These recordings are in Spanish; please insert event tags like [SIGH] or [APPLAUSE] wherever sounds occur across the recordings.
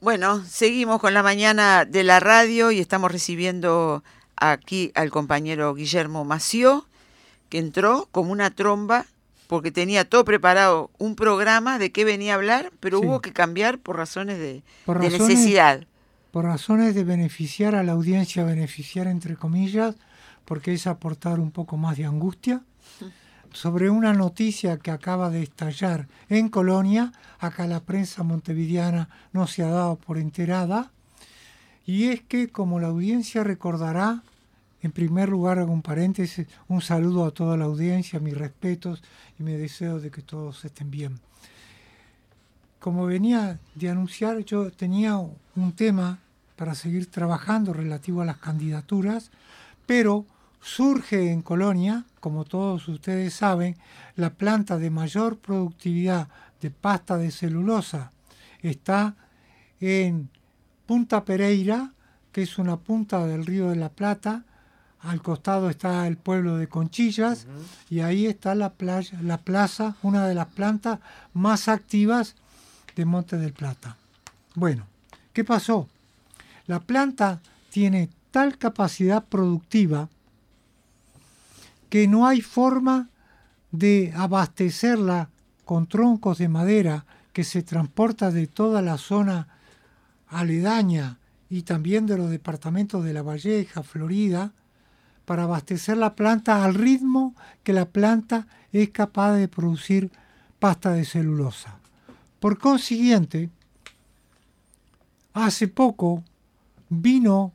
Bueno, seguimos con la mañana de la radio y estamos recibiendo aquí al compañero Guillermo Mació, que entró como una tromba porque tenía todo preparado un programa de qué venía a hablar, pero hubo que cambiar por razones de, necesidad. Por razones de beneficiar a la audiencia, beneficiar entre comillas, porque es aportar un poco más de angustia sobre una noticia que acaba de estallar en Colonia, acá la prensa montevideana no se ha dado por enterada, y es que como la audiencia recordará, en primer lugar hago un paréntesis, un saludo a toda la audiencia, mis respetos y me deseo de que todos estén bien. Como venía de anunciar, yo tenía un tema para seguir trabajando relativo a las candidaturas, pero surge en Colonia, como todos ustedes saben, la planta de mayor productividad de pasta de celulosa. Está en Punta Pereira, que es una punta del río de la Plata. Al costado está el pueblo de Conchillas y ahí está la, playa, la plaza, una de las plantas más activas de Monte del Plata. Bueno, ¿qué pasó? La planta tiene tal capacidad productiva que no hay forma de abastecerla con troncos de madera que se transporta de toda la zona aledaña y también de los departamentos de La Valleja, Florida, para abastecer la planta al ritmo que la planta es capaz de producir pasta de celulosa. Por consiguiente, hace poco vino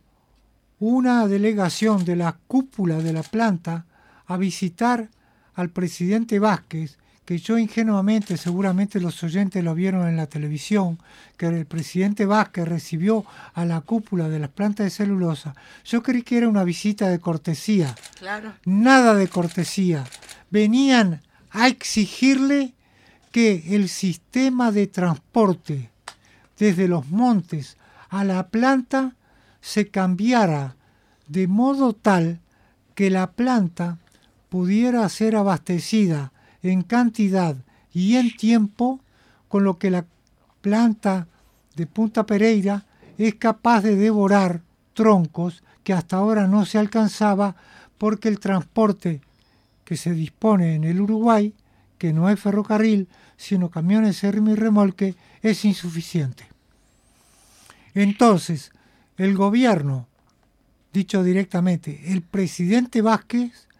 una delegación de la cúpula de la planta a visitar al presidente Vázquez, que yo ingenuamente, seguramente los oyentes lo vieron en la televisión, que el presidente Vázquez recibió a la cúpula de las plantas de celulosa, yo creí que era una visita de cortesía. Claro. Nada de cortesía. Venían a exigirle que el sistema de transporte desde los montes a la planta se cambiara de modo tal que la planta pudiera ser abastecida en cantidad y en tiempo con lo que la planta de Punta Pereira es capaz de devorar troncos que hasta ahora no se alcanzaba porque el transporte que se dispone en el Uruguay, que no es ferrocarril, sino camiones remolque, es insuficiente. Entonces, el gobierno, dicho directamente, el presidente Vázquez,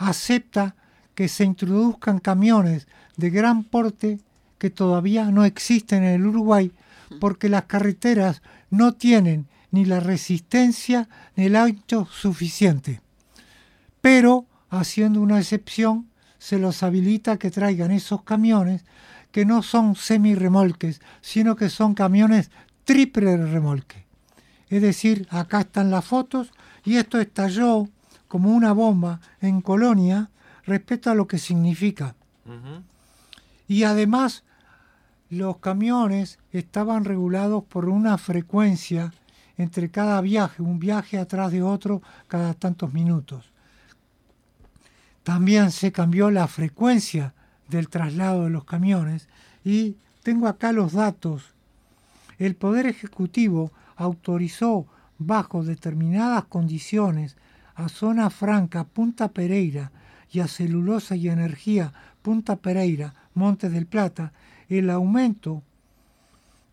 acepta que se introduzcan camiones de gran porte que todavía no existen en el Uruguay porque las carreteras no tienen ni la resistencia ni el ancho suficiente. Pero, haciendo una excepción, se los habilita que traigan esos camiones que no son semi-remolques, sino que son camiones triple remolque. Es decir, acá están las fotos y esto estalló como una bomba en Colonia respecto a lo que significa. Y además los camiones estaban regulados por una frecuencia entre cada viaje, un viaje atrás de otro cada tantos minutos. También se cambió la frecuencia del traslado de los camiones y tengo acá los datos. El Poder Ejecutivo autorizó bajo determinadas condiciones a Zona Franca, Punta Pereira y a Celulosa y Energía, Punta Pereira, Monte del Plata, el aumento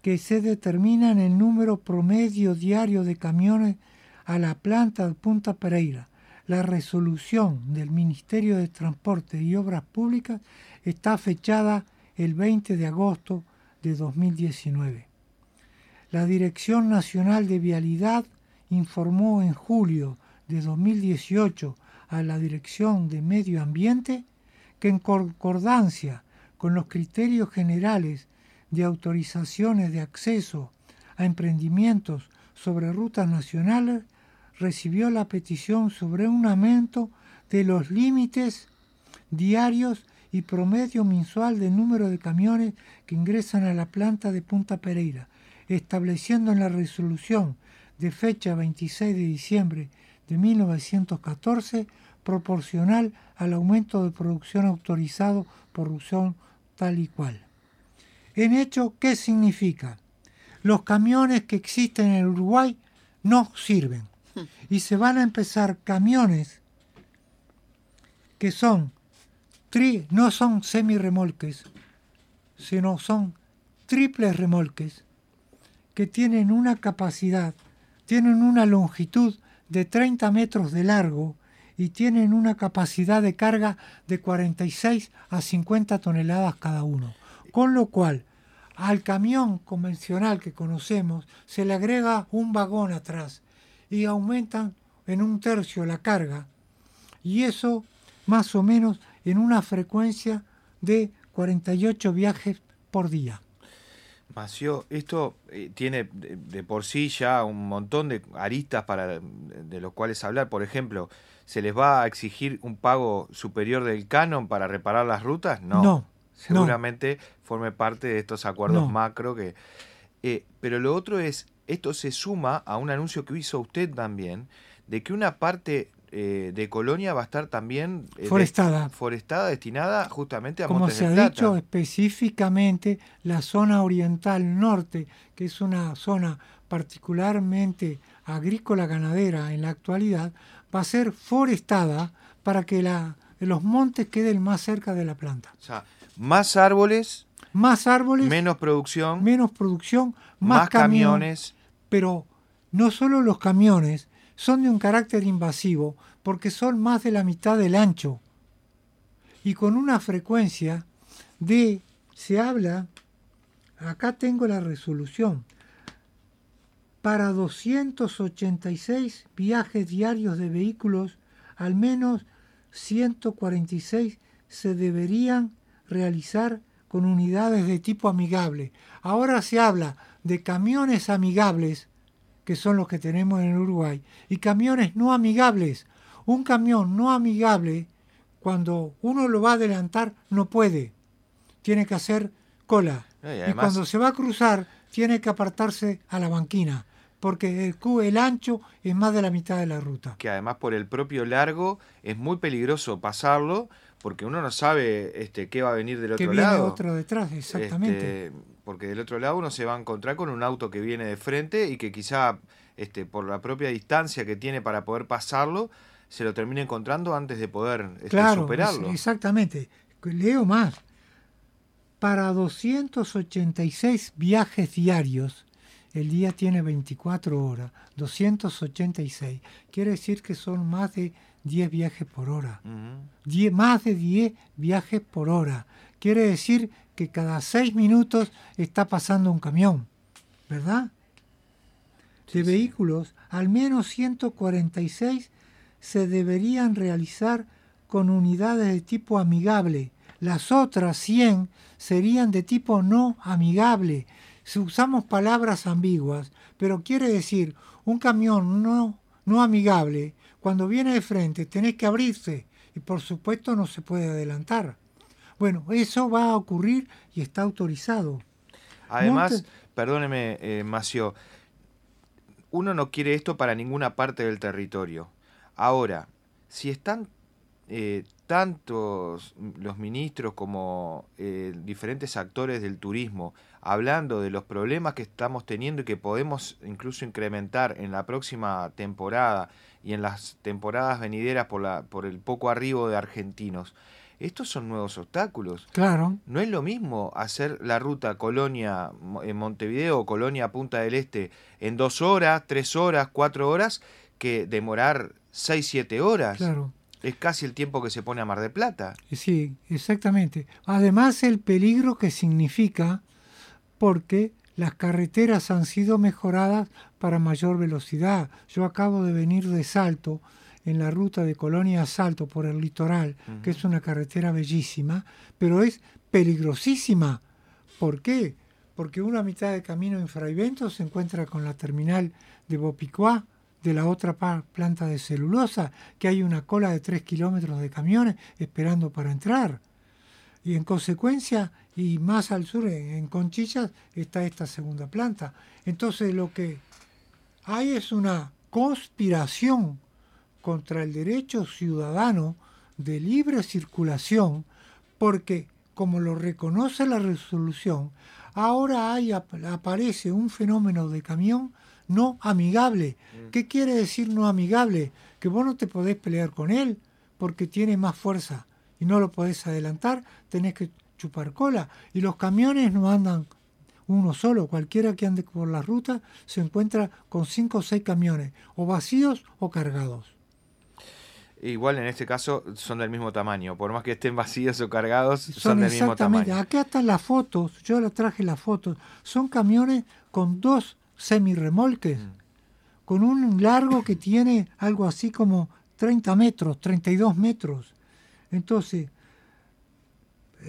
que se determina en el número promedio diario de camiones a la planta de Punta Pereira. La resolución del Ministerio de Transporte y Obras Públicas está fechada el 20 de agosto de 2019. La Dirección Nacional de Vialidad informó en julio de 2018 a la Dirección de Medio Ambiente que en concordancia con los criterios generales de autorizaciones de acceso a emprendimientos sobre rutas nacionales, recibió la petición sobre un aumento de los límites diarios y promedio mensual del número de camiones que ingresan a la planta de Punta Pereira, estableciendo en la resolución de fecha 26 de diciembre de 1914 proporcional al aumento de producción autorizado por Rusón tal y cual. En hecho, ¿qué significa? los camiones que existen en Uruguay no sirven. Y se van a empezar camiones que son tri, no son semirremolques, sino son triples remolques que tienen una capacidad, tienen una longitud de 30 metros de largo y tienen una capacidad de carga de 46 a 50 toneladas cada uno. Con lo cual, al camión convencional que conocemos se le agrega un vagón atrás y aumentan en un tercio la carga. Y eso más o menos en una frecuencia de 48 viajes por día. Mació, esto eh, tiene de, por sí ya un montón de aristas para de los cuales hablar. Por ejemplo, ¿se les va a exigir un pago superior del canon para reparar las rutas? No. Seguramente forme parte de estos acuerdos macro que. Eh, pero lo otro es, esto se suma a un anuncio que hizo usted también, de que una parte eh, de Colonia va a estar también eh, forestada. forestada, destinada justamente a Como se ha dicho específicamente, la zona oriental norte, que es una zona particularmente agrícola ganadera en la actualidad, va a ser forestada para que la, los montes queden más cerca de la planta. O sea, más árboles, más árboles, menos producción, menos producción, más, camiones, pero no solo los camiones, son de un carácter invasivo porque son más de la mitad del ancho y con una frecuencia de, se habla, acá tengo la resolución, para 286 viajes diarios de vehículos, al menos 146 se deberían realizar con unidades de tipo amigable. Ahora se habla de camiones amigables que son los que tenemos en Uruguay, y camiones no amigables. Un camión no amigable, cuando uno lo va a adelantar, no puede. Tiene que hacer cola. y, cuando se va a cruzar, tiene que apartarse a la banquina porque el, el ancho es más de la mitad de la ruta. Que además por el propio largo es muy peligroso pasarlo porque uno no sabe este, qué va a venir del otro que lado. Viene otro detrás, exactamente. Este, porque del otro lado uno se va a encontrar con un auto que viene de frente y que quizá este, por la propia distancia que tiene para poder pasarlo, se lo termina encontrando antes de poder este, claro, superarlo. Exactamente. Leo más. Para 286 viajes diarios, el día tiene 24 horas, 286. Quiere decir que son más de 10 viajes por hora. más de 10 viajes por hora. Quiere decir que cada 6 minutos está pasando un camión, ¿verdad? De vehículos, al menos 146 se deberían realizar con unidades de tipo amigable. Las otras 100 serían de tipo no amigable. Si usamos palabras ambiguas, pero quiere decir un camión no, no amigable cuando viene de frente tenés que abrirse y por supuesto no se puede adelantar. Bueno, eso va a ocurrir y está autorizado. Además, perdóneme, eh, Macio, uno no quiere esto para ninguna parte del territorio. Ahora, si están eh, tantos los ministros como eh, diferentes actores del turismo hablando de los problemas que estamos teniendo y que podemos incluso incrementar en la próxima temporada y en las temporadas venideras por, la, por el poco arribo de argentinos. Estos son nuevos obstáculos. Claro. No es lo mismo hacer la ruta Colonia en Montevideo o Colonia Punta del Este en dos horas, tres horas, cuatro horas, que demorar seis, siete horas. Claro. Es casi el tiempo que se pone a Mar de Plata. Sí, exactamente. Además el peligro que significa porque las carreteras han sido mejoradas para mayor velocidad. Yo acabo de venir de Salto, en la ruta de Colonia a Salto por el litoral, que es una carretera bellísima, pero es peligrosísima. ¿Por qué? Porque una mitad de camino en Fraivento se encuentra con la terminal de Bopicuá, de la otra planta de celulosa, que hay una cola de tres kilómetros de camiones esperando para entrar. Y en consecuencia, y más al sur, en Conchillas, está esta segunda planta. Entonces lo que hay es una conspiración contra el derecho ciudadano de libre circulación, porque, como lo reconoce la resolución, ahora hay, aparece un fenómeno de camión no amigable. Mm. ¿Qué quiere decir no amigable? Que vos no te podés pelear con él porque tiene más fuerza y no lo podés adelantar, tenés que chupar cola. Y los camiones no andan uno solo, cualquiera que ande por la ruta se encuentra con cinco o seis camiones, o vacíos o cargados. Igual en este caso son del mismo tamaño, por más que estén vacíos o cargados, son, del mismo tamaño. Acá están las fotos, yo le traje las fotos. Son camiones con dos semirremolques, mm. con un largo que tiene algo así como 30 metros, 32 metros. Entonces,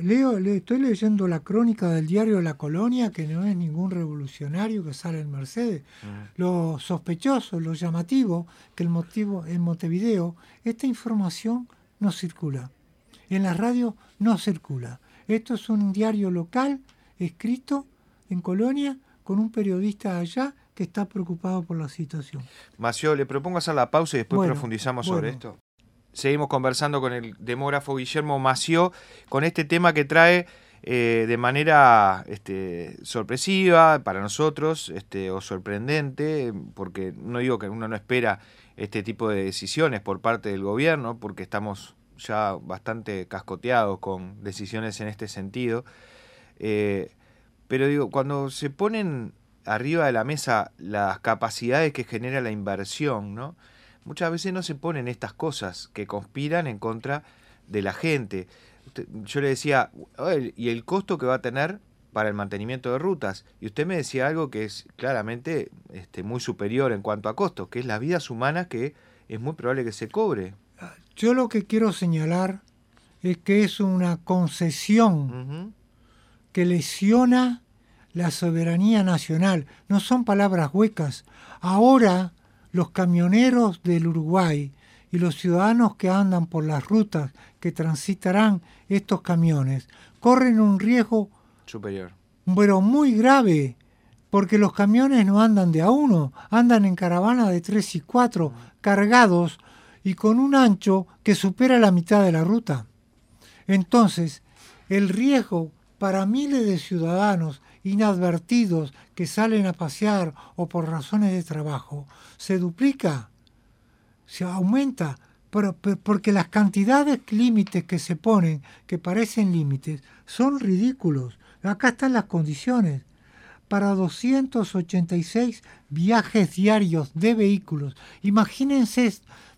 leo, le, estoy leyendo la crónica del diario La Colonia, que no es ningún revolucionario que sale en Mercedes. Mm. Lo sospechoso, lo llamativo, que el motivo en Montevideo, esta información no circula. En la radio no circula. Esto es un diario local escrito en Colonia con un periodista allá que está preocupado por la situación. Mació, le propongo hacer la pausa y después profundizamos sobre esto seguimos conversando con el demógrafo Guillermo Mació con este tema que trae eh, de manera este, sorpresiva para nosotros este, o sorprendente, porque no digo que uno no espera este tipo de decisiones por parte del gobierno, porque estamos ya bastante cascoteados con decisiones en este sentido. Eh, pero digo, cuando se ponen arriba de la mesa las capacidades que genera la inversión, ¿no? Muchas veces no se ponen estas cosas que conspiran en contra de la gente. Yo le decía, ¿y el costo que va a tener para el mantenimiento de rutas? Y usted me decía algo que es claramente este, muy superior en cuanto a costos, que es las vidas humanas que es muy probable que se cobre. Yo lo que quiero señalar es que es una concesión que lesiona la soberanía nacional. No son palabras huecas. Ahora los camioneros del Uruguay y los ciudadanos que andan por las rutas que transitarán estos camiones corren un riesgo superior, pero muy grave, porque los camiones no andan de a uno, andan en caravana de tres y cuatro, cargados y con un ancho que supera la mitad de la ruta. Entonces, el riesgo para miles de ciudadanos inadvertidos que salen a pasear o por razones de trabajo, se duplica, se aumenta, porque las cantidades límites que se ponen, que parecen límites, son ridículos. Acá están las condiciones. Para 286 viajes diarios de vehículos, imagínense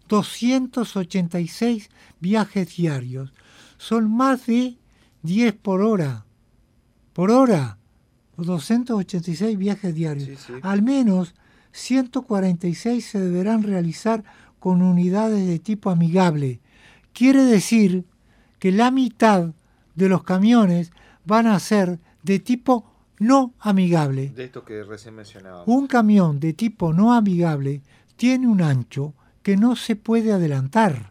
286 viajes diarios, son más de 10 por hora. Por hora. 286 viajes diarios. Al menos 146 se deberán realizar con unidades de tipo amigable. Quiere decir que la mitad de los camiones van a ser de tipo no amigable. De esto que recién mencionaba. Un camión de tipo no amigable tiene un ancho que no se puede adelantar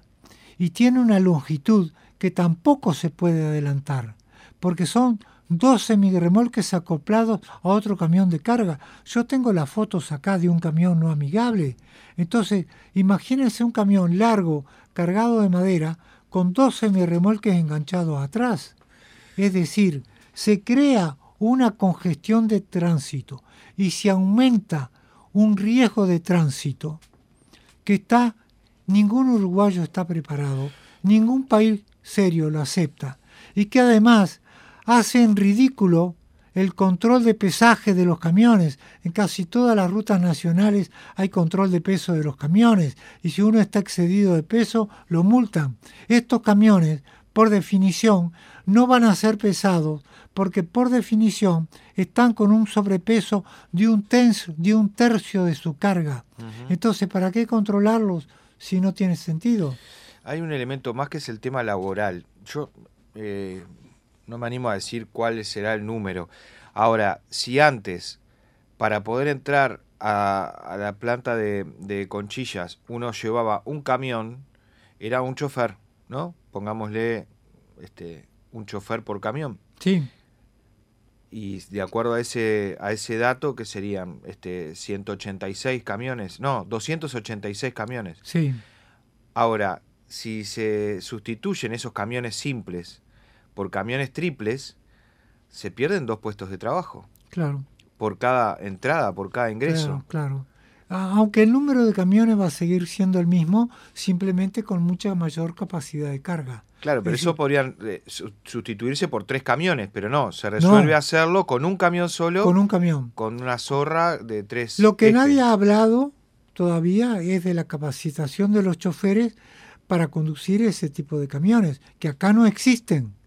y tiene una longitud que tampoco se puede adelantar, porque son dos semirremolques acoplados a otro camión de carga. Yo tengo las fotos acá de un camión no amigable. Entonces, imagínense un camión largo, cargado de madera, con dos semirremolques enganchados atrás. Es decir, se crea una congestión de tránsito y se aumenta un riesgo de tránsito que está, ningún uruguayo está preparado, ningún país serio lo acepta y que además hacen ridículo el control de pesaje de los camiones. En casi todas las rutas nacionales hay control de peso de los camiones y si uno está excedido de peso lo multan. Estos camiones, por definición, no van a ser pesados porque por definición están con un sobrepeso de un, de un tercio de su carga. Entonces, ¿para qué controlarlos si no tiene sentido? Hay un elemento más que es el tema laboral. Yo eh, no me animo a decir cuál será el número. Ahora, si antes, para poder entrar a, la planta de, conchillas, uno llevaba un camión, era un chofer, ¿no? Pongámosle este, un chofer por camión. Sí. Y de acuerdo a ese, a ese dato, que serían este, 186 camiones, no, 286 camiones. Sí. Ahora, si se sustituyen esos camiones simples por camiones triples, se pierden dos puestos de trabajo. Claro. Por cada entrada, por cada ingreso. Claro, claro. Aunque el número de camiones va a seguir siendo el mismo, simplemente con mucha mayor capacidad de carga. Claro, pero eso podría eh, sustituirse por tres camiones, pero no, se resuelve hacerlo con un camión solo. Con un camión. Con una zorra de tres. Lo que nadie ha hablado todavía es de la capacitación de los choferes para conducir ese tipo de camiones, que acá no existen,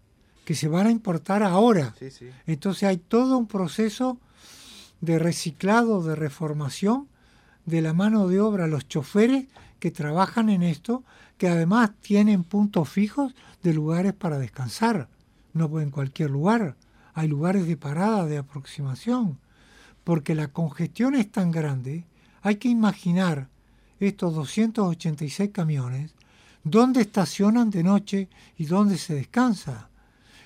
que se van a importar ahora. Entonces hay todo un proceso de reciclado, de reformación de la mano de obra, los choferes que trabajan en esto, que además tienen puntos fijos de lugares para descansar. No en cualquier lugar, hay lugares de parada, de aproximación, porque la congestión es tan grande, hay que imaginar estos 286 camiones, dónde estacionan de noche y dónde se descansa.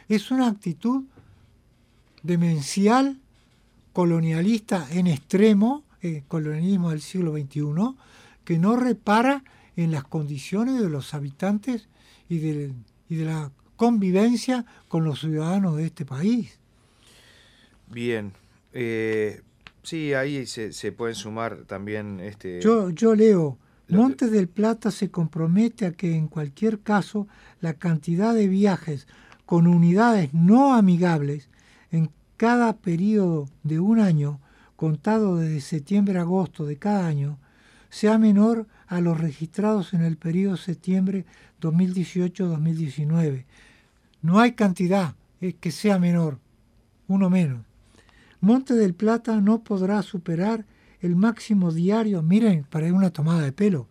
Es una actitud demencial, colonialista en extremo, el colonialismo del siglo XXI, que no repara en las condiciones de los habitantes y de, la convivencia con los ciudadanos de este país. Bien. Eh, sí, ahí se, se, pueden sumar también... Este... Yo, yo leo, Montes del Plata se compromete a que en cualquier caso la cantidad de viajes con unidades no amigables en cada periodo de un año, contado desde septiembre a agosto de cada año, sea menor a los registrados en el periodo septiembre 2018-2019. No hay cantidad que sea menor, uno menos. Monte del Plata no podrá superar el máximo diario, miren, para una tomada de pelo,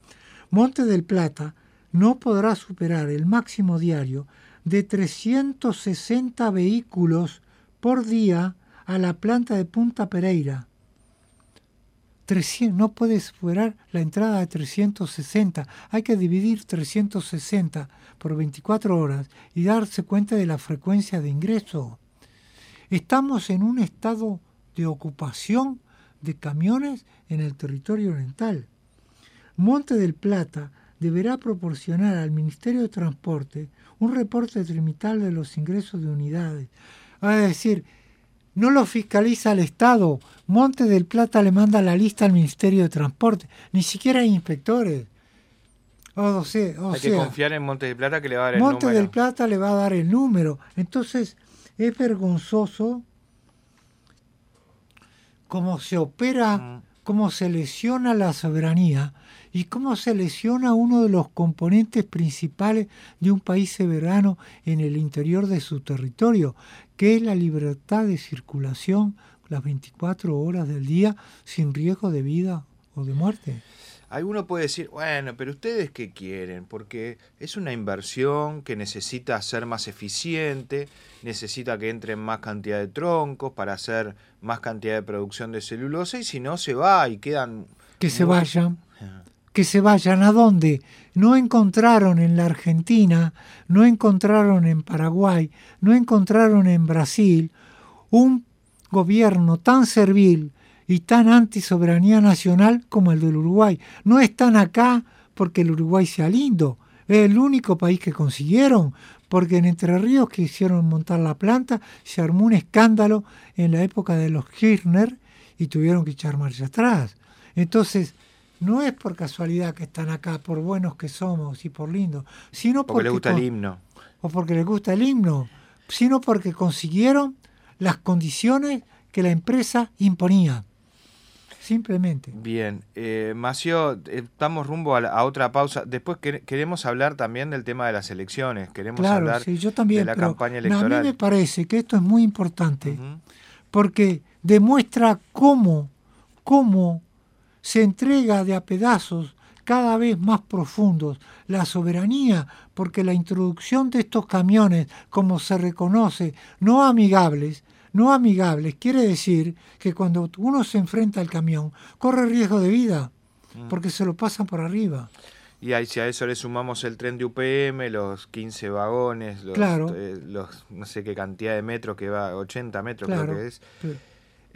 Monte del Plata no podrá superar el máximo diario de 360 vehículos por día a la planta de Punta Pereira, no puede superar la entrada de 360. Hay que dividir 360 por 24 horas y darse cuenta de la frecuencia de ingreso. Estamos en un estado de ocupación de camiones en el territorio oriental. Monte del Plata deberá proporcionar al Ministerio de Transporte un reporte trimital de los ingresos de unidades. Es decir, no lo fiscaliza el Estado. Monte del Plata le manda la lista al Ministerio de Transporte. Ni siquiera hay inspectores. O sea, hay que confiar en Monte del Plata que le va a dar el número. Monte del Plata le va a dar el número. Entonces, es vergonzoso cómo se opera, mm. cómo se lesiona la soberanía y cómo se lesiona uno de los componentes principales de un país soberano en el interior de su territorio, que es la libertad de circulación las 24 horas del día sin riesgo de vida o de muerte. Alguno puede decir, bueno, pero ustedes qué quieren, porque es una inversión que necesita ser más eficiente, necesita que entren más cantidad de troncos para hacer más cantidad de producción de celulosa y si no se va y quedan... Que se vayan que se vayan a dónde. No encontraron en la Argentina, no encontraron en Paraguay, no encontraron en Brasil un gobierno tan servil y tan anti-soberanía nacional como el del Uruguay. No están acá porque el Uruguay sea lindo, es el único país que consiguieron, porque en Entre Ríos quisieron montar la planta, se armó un escándalo en la época de los Kirchner y tuvieron que echar marcha atrás. Entonces, no es por casualidad que están acá, por buenos que somos y por lindos, sino porque, porque les gusta el himno. O porque les gusta el himno, sino porque consiguieron las condiciones que la empresa imponía. Simplemente. Bien, eh, Mació, estamos rumbo a, otra pausa. Después queremos hablar también del tema de las elecciones. Queremos hablar yo también, de la campaña electoral. a mí me parece que esto es muy importante porque demuestra cómo, cómo se entrega de a pedazos cada vez más profundos la soberanía, porque la introducción de estos camiones, como se reconoce, no amigables, no amigables, quiere decir que cuando uno se enfrenta al camión, corre riesgo de vida, mm. porque se lo pasan por arriba. Y ahí, si a eso le sumamos el tren de UPM, los 15 vagones, los, eh, los no sé qué cantidad de metros que va, 80 metros creo que es.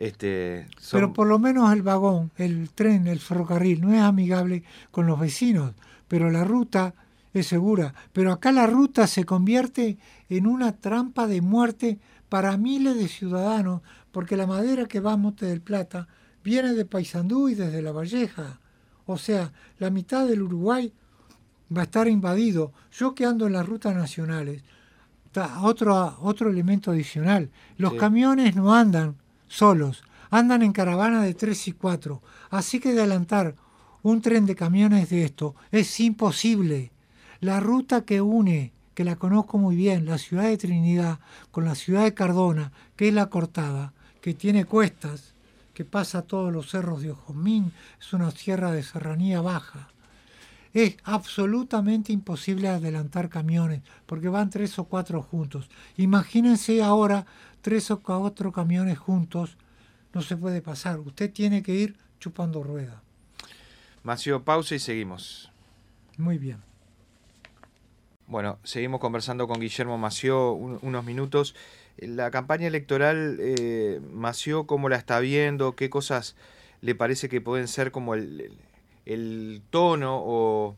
Este, pero por lo menos el vagón, el tren, el ferrocarril no es amigable con los vecinos, pero la ruta es segura. Pero acá la ruta se convierte en una trampa de muerte para miles de ciudadanos, porque la madera que va a Monte del Plata viene de Paysandú y desde La Valleja. O sea, la mitad del Uruguay va a estar invadido. Yo que ando en las rutas nacionales, otro, otro elemento adicional, los camiones no andan solos, andan en caravana de tres y cuatro. Así que adelantar un tren de camiones de esto es imposible. La ruta que une, que la conozco muy bien, la ciudad de Trinidad con la ciudad de Cardona, que es la cortada, que tiene cuestas, que pasa todos los cerros de Ojomín, es una sierra de serranía baja. Es absolutamente imposible adelantar camiones porque van tres o cuatro juntos. Imagínense ahora tres o cuatro camiones juntos, no se puede pasar. Usted tiene que ir chupando rueda. Macio, pausa y seguimos. Muy bien. Bueno, seguimos conversando con Guillermo Mació unos minutos. La campaña electoral, eh, Mació, ¿cómo la está viendo? ¿Qué cosas le parece que pueden ser como el, tono o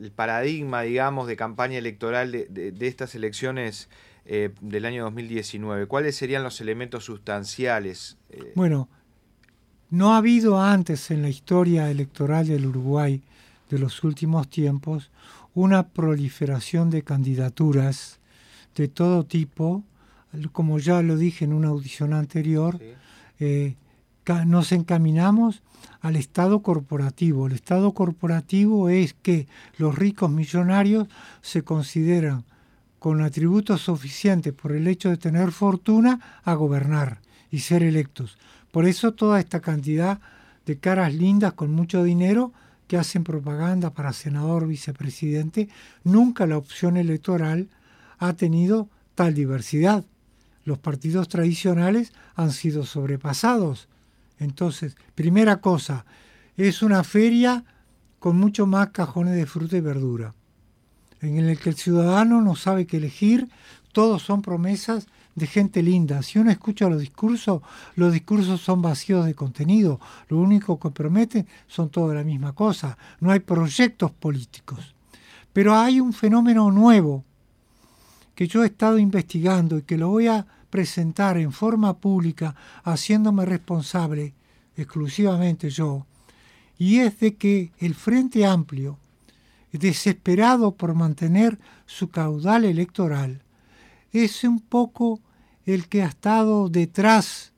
el paradigma, digamos, de campaña electoral de, estas elecciones eh, del año 2019? ¿Cuáles serían los elementos sustanciales? Eh? Bueno, no ha habido antes en la historia electoral del Uruguay de los últimos tiempos una proliferación de candidaturas de todo tipo, como ya lo dije en una audición anterior, eh, nos encaminamos al Estado corporativo. El Estado corporativo es que los ricos millonarios se consideran con atributos suficientes por el hecho de tener fortuna a gobernar y ser electos. Por eso toda esta cantidad de caras lindas con mucho dinero que hacen propaganda para senador, vicepresidente, nunca la opción electoral ha tenido tal diversidad. Los partidos tradicionales han sido sobrepasados. Entonces, primera cosa, es una feria con mucho más cajones de fruta y verdura, en el que el ciudadano no sabe qué elegir, todos son promesas de gente linda. Si uno escucha los discursos, los discursos son vacíos de contenido. Lo único que prometen son toda la misma cosa. No hay proyectos políticos. Pero hay un fenómeno nuevo que yo he estado investigando y que lo voy a presentar en forma pública, haciéndome responsable exclusivamente yo, y es de que el Frente Amplio, desesperado por mantener su caudal electoral, es un poco el que ha estado detrás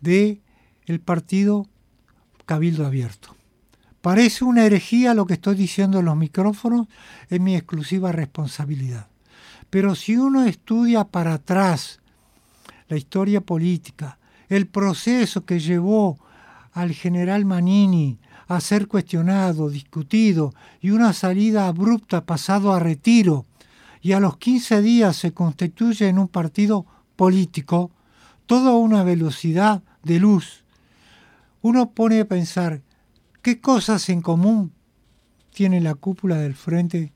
de partido Cabildo Abierto. Parece una herejía lo que estoy diciendo en los micrófonos, es mi exclusiva responsabilidad. Pero si uno estudia para atrás la historia política, el proceso que llevó al general Manini a ser cuestionado, discutido y una salida abrupta pasado a retiro, y a los 15 días se constituye en un partido político, toda una velocidad de luz. Uno pone a pensar qué cosas en común tiene la cúpula del frente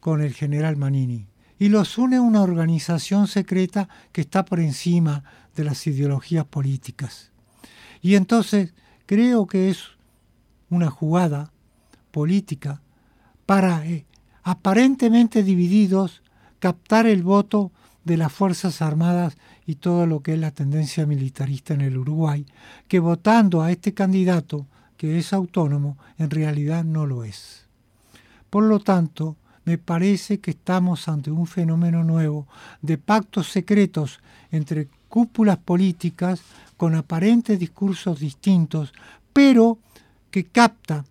con el general Manini. Y los une una organización secreta que está por encima de las ideologías políticas. Y entonces creo que es una jugada política para eh, aparentemente divididos, captar el voto de las Fuerzas Armadas y todo lo que es la tendencia militarista en el Uruguay, que votando a este candidato, que es autónomo, en realidad no lo es. Por lo tanto, me parece que estamos ante un fenómeno nuevo de pactos secretos entre cúpulas políticas con aparentes discursos distintos, pero que capta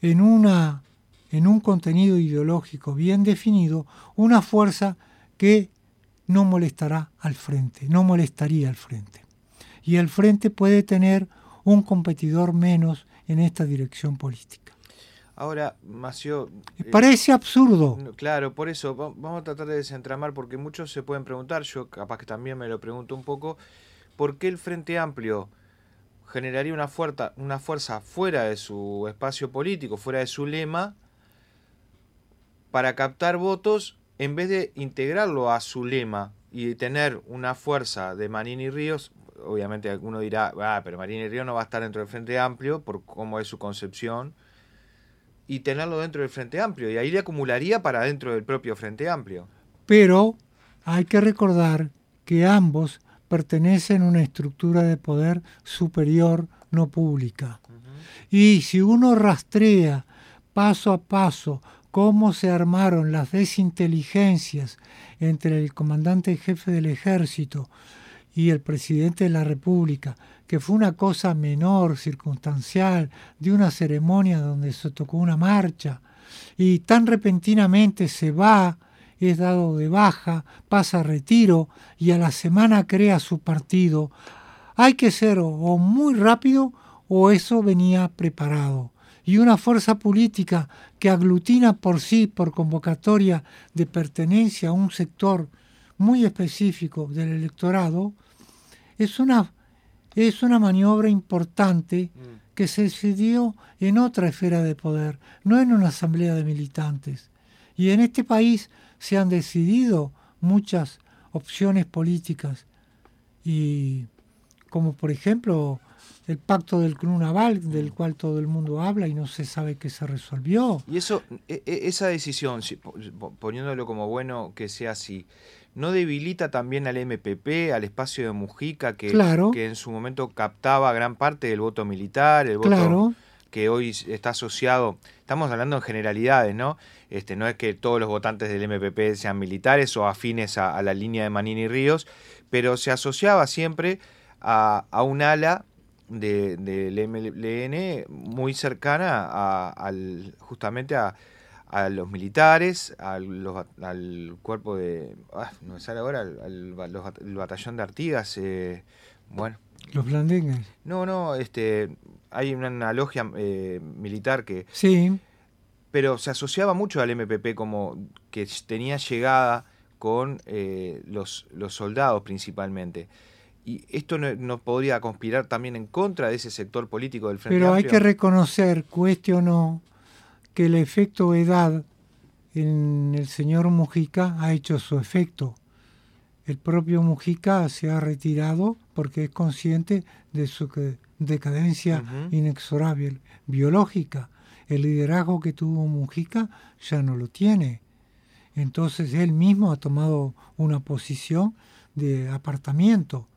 en una en un contenido ideológico bien definido una fuerza que no molestará al frente, no molestaría al frente. Y el frente puede tener un competidor menos en esta dirección política. Ahora, Mació... Eh, parece absurdo. Claro, por eso vamos a tratar de desentramar porque muchos se pueden preguntar, yo capaz que también me lo pregunto un poco, ¿por qué el Frente Amplio generaría una fuerza, fuera de su espacio político, fuera de su lema, para captar votos en vez de integrarlo a su lema y tener una fuerza de Marini Ríos, obviamente alguno dirá, ah, pero Marini Ríos no va a estar dentro del Frente Amplio por cómo es su concepción, y tenerlo dentro del Frente Amplio, y ahí le acumularía para dentro del propio Frente Amplio. Pero hay que recordar que ambos pertenecen a una estructura de poder superior no pública. Y si uno rastrea paso a paso cómo se armaron las desinteligencias entre el comandante jefe del ejército y el presidente de la República, que fue una cosa menor, circunstancial, de una ceremonia donde se tocó una marcha, y tan repentinamente se va, es dado de baja, pasa a retiro y a la semana crea su partido, hay que ser o muy rápido o eso venía preparado. Y una fuerza política que aglutina por sí, por convocatoria de pertenencia a un sector muy específico del electorado, es una, es una maniobra importante mm. que se decidió en otra esfera de poder, no en una asamblea de militantes. Y en este país se han decidido muchas opciones políticas, y como por ejemplo el pacto del Club Naval, del cual todo el mundo habla y no se sabe qué se resolvió. Y eso, e, e, esa decisión, poniéndolo como bueno que sea así, ¿no debilita también al MPP, al espacio de Mujica, que, que en su momento captaba gran parte del voto militar, el voto que hoy está asociado, estamos hablando en generalidades, ¿no? Este, no es que todos los votantes del MPP sean militares o afines a, la línea de Manini Ríos, pero se asociaba siempre a, a un ala del MLN muy cercana a, al, justamente a, los militares, al cuerpo de. Ah, no sale ahora, al, el batallón de Artigas. Eh, bueno. Los blandines. No, no, este, hay una, logia eh, militar que. Sí. Pero se asociaba mucho al MPP como que tenía llegada con eh, los, los soldados principalmente. ¿Y esto no, podría conspirar también en contra de ese sector político del Frente Pero hay que reconocer, cuestionó, que el efecto edad en el señor Mujica ha hecho su efecto. El propio Mujica se ha retirado porque es consciente de su decadencia inexorable biológica. El liderazgo que tuvo Mujica ya no lo tiene. Entonces él mismo ha tomado una posición de apartamiento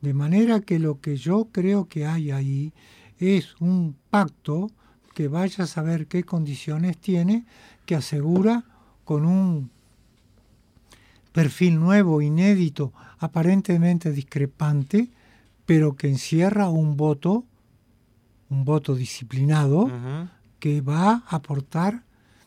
de manera que lo que yo creo que hay ahí es un pacto que vaya a saber qué condiciones tiene, que asegura con un perfil nuevo, inédito, aparentemente discrepante, pero que encierra un voto, un voto disciplinado, que va a aportar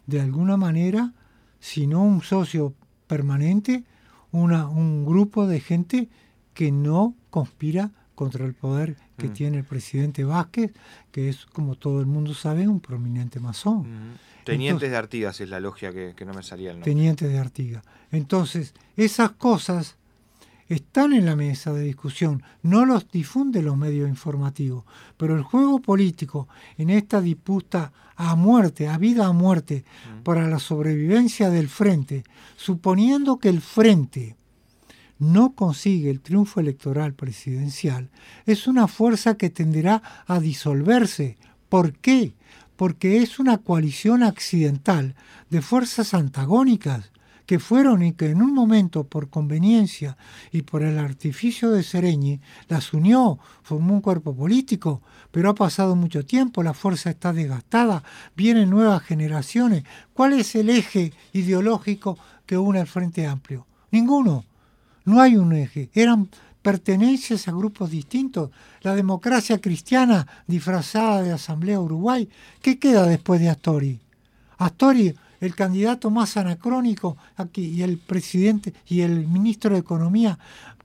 de alguna manera, si no un socio permanente, una, un grupo de gente que no conspira contra el poder que mm. tiene el presidente Vázquez, que es, como todo el mundo sabe, un prominente masón. Tenientes de Artigas es la logia que, no me salía el nombre. Tenientes de Artigas. Entonces, esas cosas están en la mesa de discusión, no los difunden los medios informativos, pero el juego político en esta disputa a muerte, a vida a muerte, para la sobrevivencia del frente, suponiendo que el frente no consigue el triunfo electoral presidencial, es una fuerza que tenderá a disolverse. ¿Por qué? Porque es una coalición accidental de fuerzas antagónicas que fueron y que en un momento por conveniencia y por el artificio de Sereñi las unió, formó un cuerpo político, pero ha pasado mucho tiempo, la fuerza está desgastada, vienen nuevas generaciones. ¿Cuál es el eje ideológico que une al Frente Amplio? Ninguno. No hay un eje, eran pertenencias a grupos distintos. La democracia cristiana disfrazada de Asamblea Uruguay, ¿qué queda después de Astori? Astori, el candidato más anacrónico aquí, y el presidente y el ministro de Economía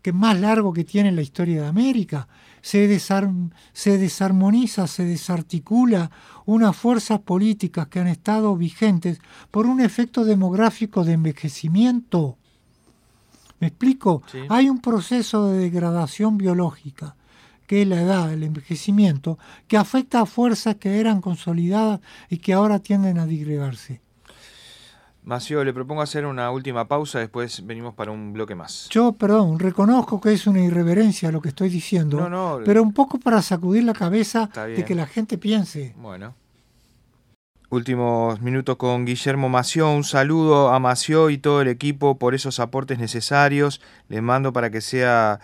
que más largo que tiene la historia de América. Se, se desarmoniza, se desarticula unas fuerzas políticas que han estado vigentes por un efecto demográfico de envejecimiento ¿Me explico? Hay un proceso de degradación biológica, que es la edad, el envejecimiento, que afecta a fuerzas que eran consolidadas y que ahora tienden a digregarse. Macio, le propongo hacer una última pausa, después venimos para un bloque más. Yo, perdón, reconozco que es una irreverencia lo que estoy diciendo, pero un poco para sacudir la cabeza de que la gente piense. Bueno. Últimos minutos con Guillermo Mació. Un saludo a Mació y todo el equipo por esos aportes necesarios. Les mando para que sea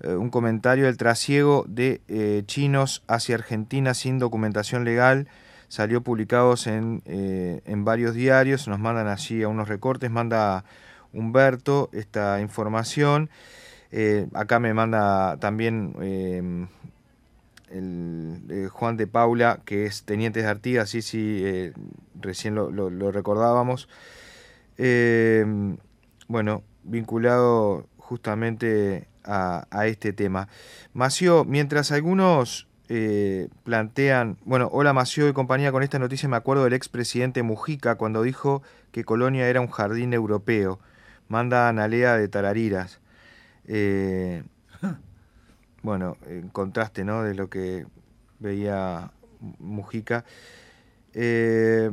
eh, un comentario del trasiego de eh, chinos hacia Argentina sin documentación legal. Salió publicados en, eh, en varios diarios. Nos mandan allí a unos recortes. Manda Humberto esta información. acá me manda también el, eh, Juan de Paula, que es teniente de Artigas, sí, sí, eh, recién lo, recordábamos. Eh, bueno, vinculado justamente a, este tema. Mació, mientras algunos plantean, bueno, hola Mació y compañía, con esta noticia me acuerdo del expresidente Mujica cuando dijo que Colonia era un jardín europeo. Manda a Analea de Tarariras bueno, en contraste ¿no? de lo que veía Mujica. Eh,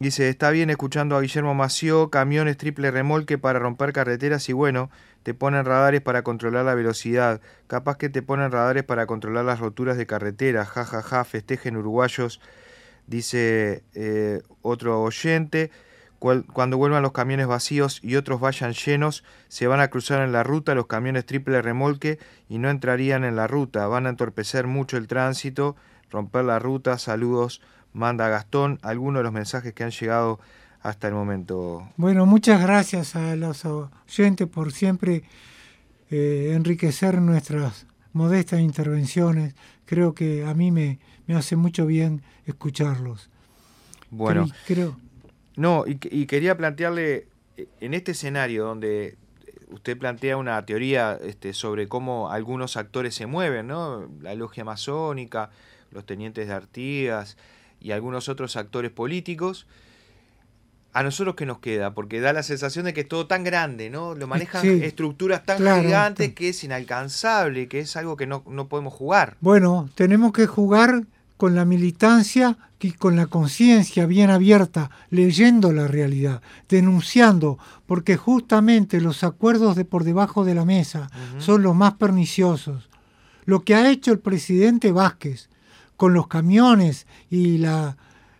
dice, está bien escuchando a Guillermo Mació, camiones triple remolque para romper carreteras y bueno, te ponen radares para controlar la velocidad, capaz que te ponen radares para controlar las roturas de carretera, jajaja, ja, ja, festejen uruguayos, dice eh, otro oyente. Cuando vuelvan los camiones vacíos y otros vayan llenos, se van a cruzar en la ruta los camiones triple remolque y no entrarían en la ruta, van a entorpecer mucho el tránsito, romper la ruta, saludos, manda Gastón, algunos de los mensajes que han llegado hasta el momento. Bueno, muchas gracias a los oyentes por siempre eh, enriquecer nuestras modestas intervenciones. Creo que a mí me, me hace mucho bien escucharlos. Bueno, creo no, y, quería plantearle, eh, en este escenario donde eh, usted plantea una teoría este, sobre cómo algunos actores se mueven, ¿no? La logia masónica, los tenientes de Artigas y algunos otros actores políticos. ¿A nosotros qué nos queda? Porque da la sensación de que es todo tan grande, ¿no? Lo manejan estructuras tan gigantes que es inalcanzable, que es algo que no, no podemos jugar. Bueno, tenemos que jugar con la militancia y con la conciencia bien abierta, leyendo la realidad, denunciando, porque justamente los acuerdos de por debajo de la mesa son los más perniciosos. Lo que ha hecho el presidente Vázquez con los camiones y la,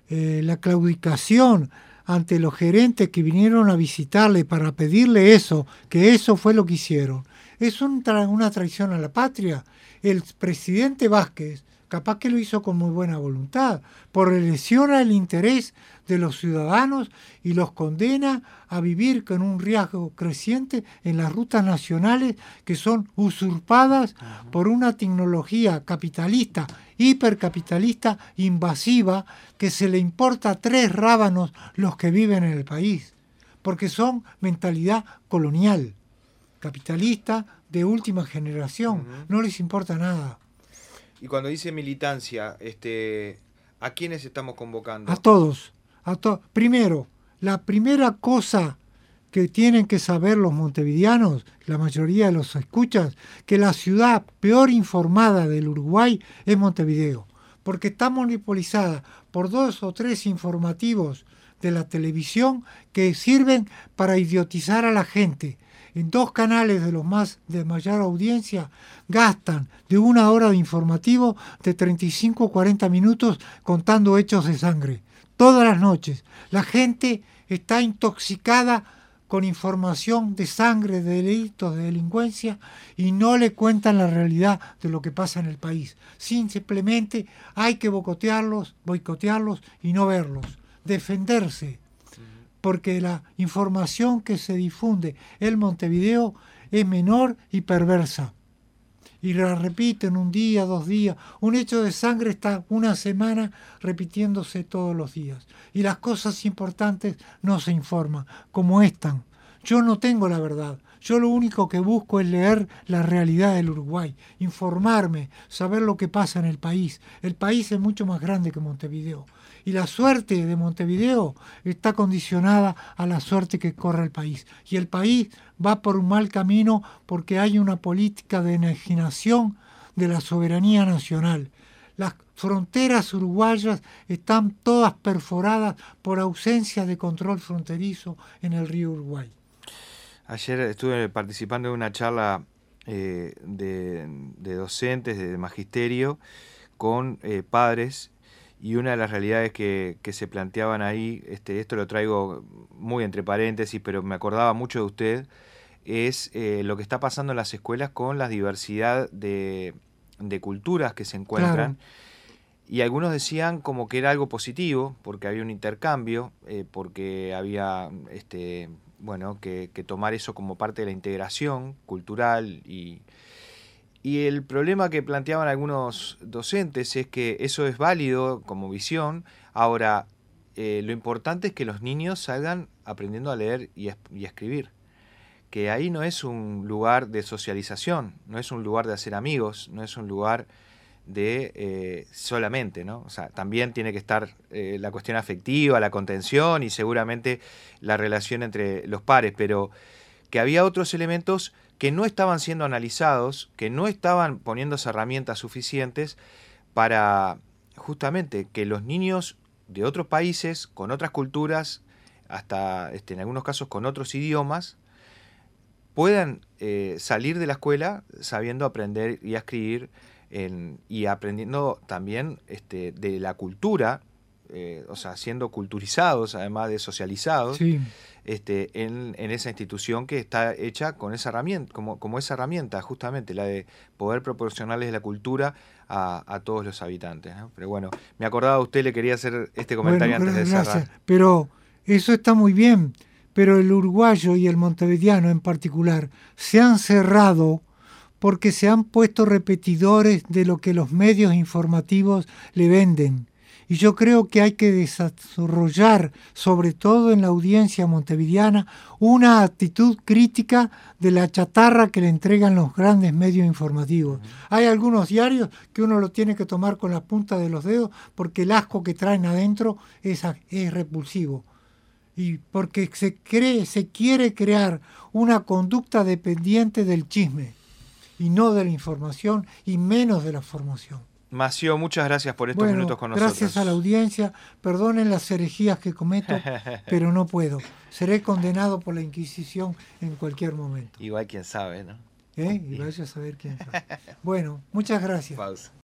eh, la claudicación ante los gerentes que vinieron a visitarle para pedirle eso, que eso fue lo que hicieron, es una traición a la patria. El presidente Vázquez capaz que lo hizo con muy buena voluntad, por lesiona el interés de los ciudadanos y los condena a vivir con un riesgo creciente en las rutas nacionales que son usurpadas por una tecnología capitalista, hipercapitalista, invasiva, que se le importa a tres rábanos los que viven en el país, porque son mentalidad colonial, capitalista de última generación, no les importa nada. Y cuando dice militancia, este, ¿a quiénes estamos convocando? A todos. A Primero, la primera cosa que tienen que saber los montevideanos, la mayoría de los escuchas, que la ciudad peor informada del Uruguay es Montevideo, porque está monopolizada por dos o tres informativos de la televisión que sirven para idiotizar a la gente en dos canales de los más de mayor audiencia gastan de una hora de informativo de 35 o 40 minutos contando hechos de sangre. Todas las noches. La gente está intoxicada con información de sangre, de delitos, de delincuencia, y no le cuentan la realidad de lo que pasa en el país. Simplemente hay que boicotearlos, boicotearlos y no verlos. Defenderse porque la información que se difunde en Montevideo es menor y perversa. Y la repiten un día, dos días. Un hecho de sangre está una semana repitiéndose todos los días. Y las cosas importantes no se informan, como están. Yo no tengo la verdad. Yo lo único que busco es leer la realidad del Uruguay, informarme, saber lo que pasa en el país. El país es mucho más grande que Montevideo y la suerte de Montevideo está condicionada a la suerte que corre el país. Y el país va por un mal camino porque hay una política de enajenación de la soberanía nacional. Las fronteras uruguayas están todas perforadas por ausencia de control fronterizo en el río Uruguay. Ayer estuve participando en una charla eh, de, docentes, de magisterio, con eh, padres y una de las realidades que, se planteaban ahí, este, esto lo traigo muy entre paréntesis, pero me acordaba mucho de usted, es eh, lo que está pasando en las escuelas con la diversidad de, culturas que se encuentran. Y algunos decían como que era algo positivo, porque había un intercambio, eh, porque había este, bueno, que, tomar eso como parte de la integración cultural y, y el problema que planteaban algunos docentes es que eso es válido como visión. Ahora, eh, lo importante es que los niños salgan aprendiendo a leer y, escribir que ahí no es un lugar de socialización, no es un lugar de hacer amigos, no es un lugar de eh, solamente, ¿no? O sea, también tiene que estar eh, la cuestión afectiva, la contención y seguramente la relación entre los pares, pero que había otros elementos que no estaban siendo analizados, que no estaban poniéndose herramientas suficientes para justamente que los niños de otros países, con otras culturas, hasta este, en algunos casos con otros idiomas, puedan eh, salir de la escuela sabiendo aprender y escribir y aprendiendo también este, de la cultura, eh, o sea, siendo culturizados, además de socializados, este, en, esa institución que está hecha con esa herramienta, como, como esa herramienta, justamente, la de poder proporcionarles la cultura a, todos los habitantes. Pero bueno, me acordaba usted, le quería hacer este comentario antes de cerrar. Pero eso está muy bien, pero el uruguayo y el montevideano en particular se han cerrado porque se han puesto repetidores de lo que los medios informativos le venden. Y yo creo que hay que desarrollar, sobre todo en la audiencia montevideana, una actitud crítica de la chatarra que le entregan los grandes medios informativos. Hay algunos diarios que uno lo tiene que tomar con la punta de los dedos porque el asco que traen adentro es, es repulsivo. Y porque se, cree, se quiere crear una conducta dependiente del chisme y no de la información y menos de la formación. Mació, muchas gracias por estos minutos con nosotros. Gracias a la audiencia. Perdonen las herejías que cometo, [LAUGHS] pero no puedo. Seré condenado por la Inquisición en cualquier momento. Igual quién sabe, ¿no? ¿Eh? Y vaya a saber quién sabe. [LAUGHS] Bueno, muchas gracias. Pausa.